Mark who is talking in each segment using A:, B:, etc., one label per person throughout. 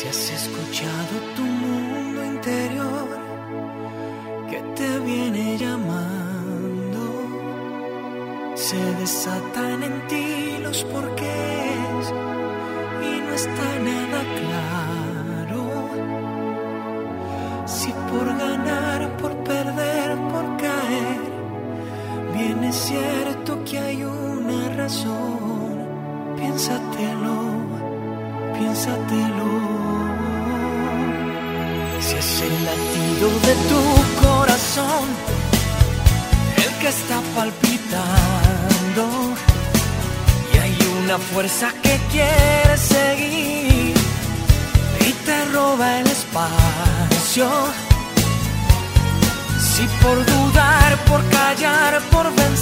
A: Si has escuchado tu mundo interior que te viene llamando, se desatan en ti los porqués y no está nada claro. Si por ganar, por perder, por caer, bien es cierto que hay una razón, piénsatelo, piénsatelo. Si es el latido de tu corazón el que está palpitando y hay una fuerza que quiere seguir y te roba el espacio. Si por dudar, por callar, por vencer,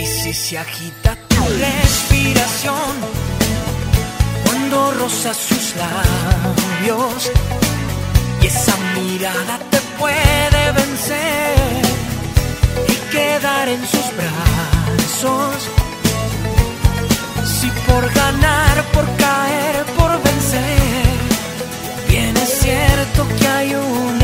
A: y si se agita tu respiración cuando rozas sus labios y esa mirada te puede vencer y quedar en sus brazos. Si por ganar, por caer, por vencer, bien es cierto que hay una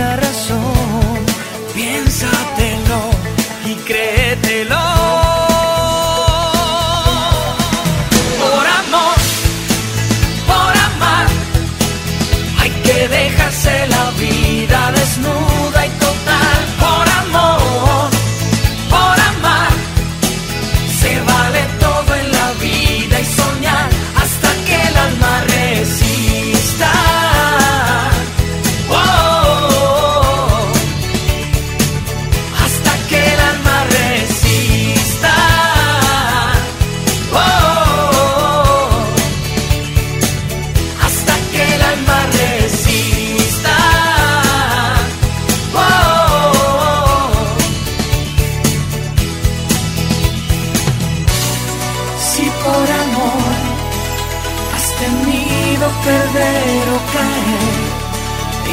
A: temido perder o caer,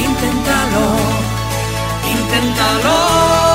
A: inténtalo, inténtalo.